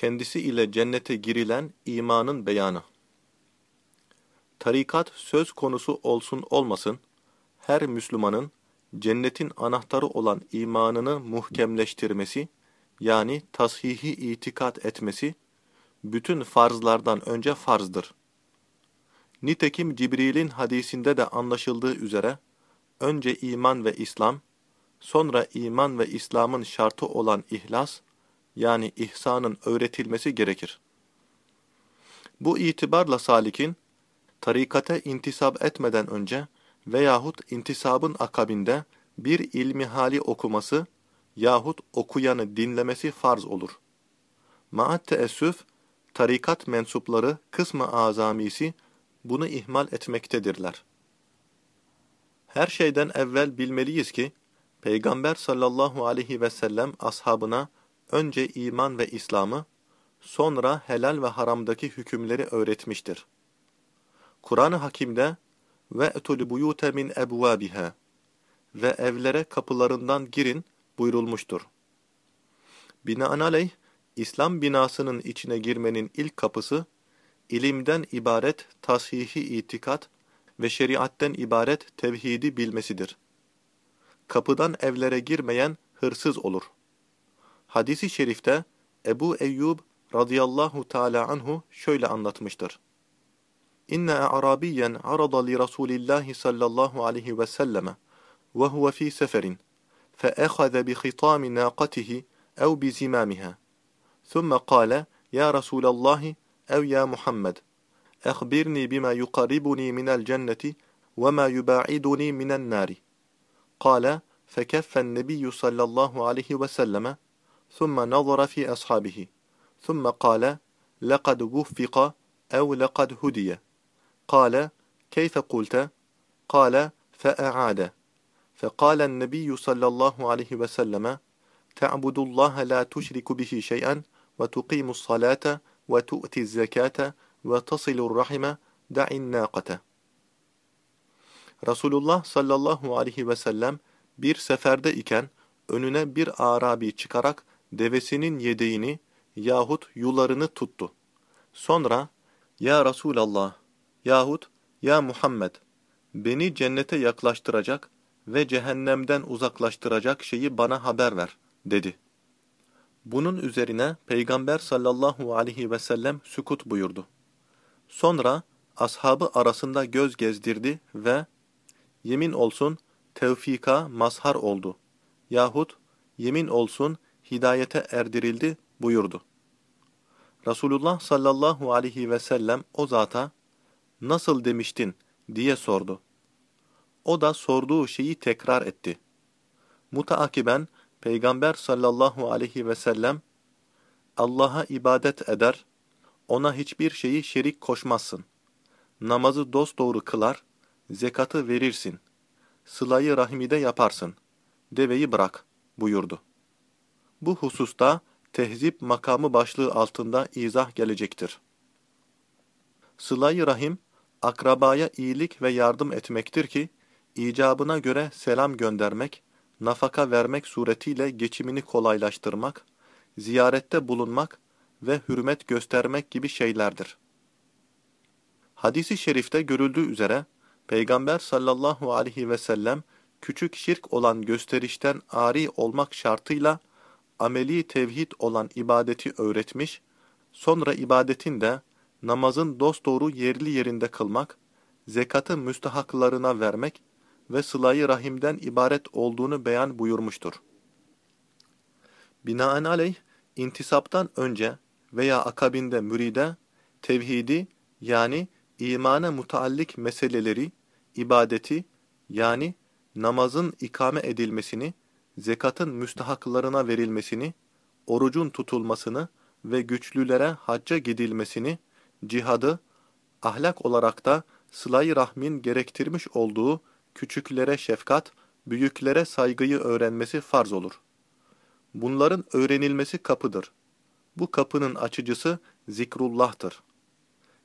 kendisi ile cennete girilen imanın beyanı. Tarikat söz konusu olsun olmasın, her Müslümanın cennetin anahtarı olan imanını muhkemleştirmesi, yani tashihi itikat etmesi, bütün farzlardan önce farzdır. Nitekim Cibril'in hadisinde de anlaşıldığı üzere, önce iman ve İslam, sonra iman ve İslam'ın şartı olan ihlas, yani ihsanın öğretilmesi gerekir. Bu itibarla salikin, tarikate intisap etmeden önce veyahut intisabın akabinde bir ilmi hali okuması yahut okuyanı dinlemesi farz olur. Maat teessüf, tarikat mensupları kısmı azamisi bunu ihmal etmektedirler. Her şeyden evvel bilmeliyiz ki, Peygamber sallallahu aleyhi ve sellem ashabına önce iman ve İslam'ı, sonra helal ve haramdaki hükümleri öğretmiştir. Kur'an-ı Hakim'de ve etul buyute min ebvabiha ve evlere kapılarından girin buyurulmuştur. Binaenaleyh, İslam binasının içine girmenin ilk kapısı, ilimden ibaret tasihi itikat ve şeriatten ibaret tevhidi bilmesidir. Kapıdan evlere girmeyen hırsız olur.'' Hadis-i şerifte Ebu Eyyub radıyallahu teala anhu şöyle anlatmıştır. İnne Arabiyen arada li Rasulillahi sallallahu aleyhi ve selleme ve huve fi seferin feehaze bi hitami naqatihi ev bi zimamiha. Thumma kale ya Resulallahi ev ya Muhammed ehbirni bima yukaribuni minel cenneti ve ma yubaiduni minel nari. Kale فكف النبي sallallahu aleyhi ve وسلم ثم نظر في أصحابه ثم قال لقد وفق أو لقد هدي قال كيف قلت قال فأعاد فقال النبي صلى الله عليه وسلم تعبد الله لا تشرك به شيئا وتقيم الصلاة وتؤتي الزكاة وتصل الرحم دع الناقة Resulullah sallallahu aleyhi ve sellem bir seferde iken önüne bir Arabi çıkarak devesinin yedeğini yahut yularını tuttu. Sonra, Ya Resulallah yahut Ya Muhammed, beni cennete yaklaştıracak ve cehennemden uzaklaştıracak şeyi bana haber ver, dedi. Bunun üzerine Peygamber sallallahu aleyhi ve sellem sükut buyurdu. Sonra ashabı arasında göz gezdirdi ve yemin olsun tevfika mazhar oldu yahut yemin olsun hidayete erdirildi buyurdu. Resulullah sallallahu aleyhi ve sellem o zata nasıl demiştin diye sordu. O da sorduğu şeyi tekrar etti. Mutaakiben Peygamber sallallahu aleyhi ve sellem Allah'a ibadet eder, ona hiçbir şeyi şerik koşmazsın. Namazı dosdoğru kılar, zekatı verirsin. Sılayı rahimide yaparsın. Deveyi bırak buyurdu. Bu hususta tehzip makamı başlığı altında izah gelecektir. Sıla-i Rahim, akrabaya iyilik ve yardım etmektir ki, icabına göre selam göndermek, nafaka vermek suretiyle geçimini kolaylaştırmak, ziyarette bulunmak ve hürmet göstermek gibi şeylerdir. Hadisi şerifte görüldüğü üzere, Peygamber sallallahu aleyhi ve sellem, küçük şirk olan gösterişten ari olmak şartıyla, ameli tevhid olan ibadeti öğretmiş, sonra ibadetin de namazın dosdoğru yerli yerinde kılmak, zekatı müstahaklarına vermek ve sılayı rahimden ibaret olduğunu beyan buyurmuştur. Binaenaleyh, intisaptan önce veya akabinde müride, tevhidi yani imana mutallik meseleleri, ibadeti yani namazın ikame edilmesini, zekatın müstahaklarına verilmesini, orucun tutulmasını ve güçlülere hacca gidilmesini, cihadı, ahlak olarak da sıla rahmin gerektirmiş olduğu küçüklere şefkat, büyüklere saygıyı öğrenmesi farz olur. Bunların öğrenilmesi kapıdır. Bu kapının açıcısı zikrullah'tır.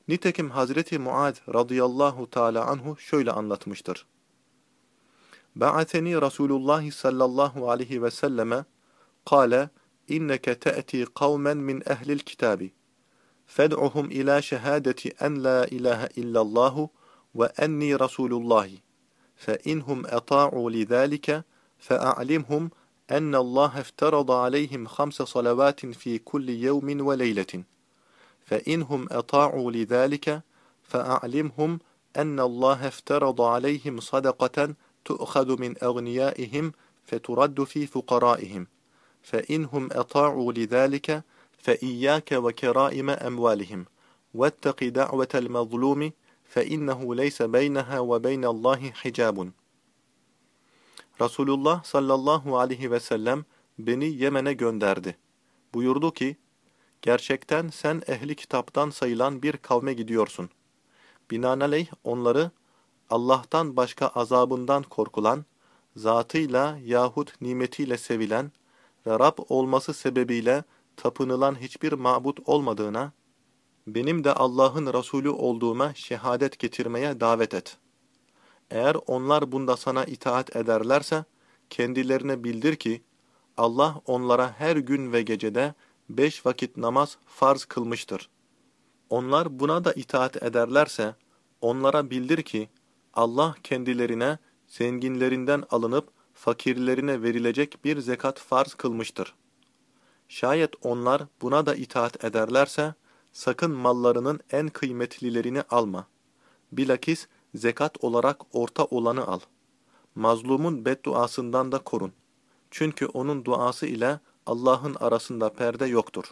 Nitekim Hazreti Muad radıyallahu teala anhu şöyle anlatmıştır. بعثني رسول الله صلى الله عليه وسلم قال إنك تأتي قوما من أهل الكتاب فادعهم إلى شهادة أن لا إله إلا الله وأني رسول الله فإنهم أطاعوا لذلك فأعلمهم أن الله افترض عليهم خمس صلوات في كل يوم وليلة فإنهم أطاعوا لذلك فأعلمهم أن الله افترض عليهم صدقة تؤخذ من أغنيائهم فترد في فقرائهم فإنهم أطاعوا لذلك فإياك وكرائم أموالهم واتق دعوة المظلوم فإنه ليس بينها وبين الله حجاب Resulullah sallallahu aleyhi ve sellem beni Yemen'e gönderdi. Buyurdu ki, Gerçekten sen ehli kitaptan sayılan bir kavme gidiyorsun. Binaenaleyh onları Allah'tan başka azabından korkulan, zatıyla yahut nimetiyle sevilen ve Rab olması sebebiyle tapınılan hiçbir mabut olmadığına, benim de Allah'ın Resulü olduğuma şehadet getirmeye davet et. Eğer onlar bunda sana itaat ederlerse, kendilerine bildir ki, Allah onlara her gün ve gecede beş vakit namaz farz kılmıştır. Onlar buna da itaat ederlerse, onlara bildir ki, Allah kendilerine zenginlerinden alınıp fakirlerine verilecek bir zekat farz kılmıştır. Şayet onlar buna da itaat ederlerse, sakın mallarının en kıymetlilerini alma. Bilakis zekat olarak orta olanı al. Mazlumun bedduasından da korun. Çünkü onun duası ile Allah'ın arasında perde yoktur.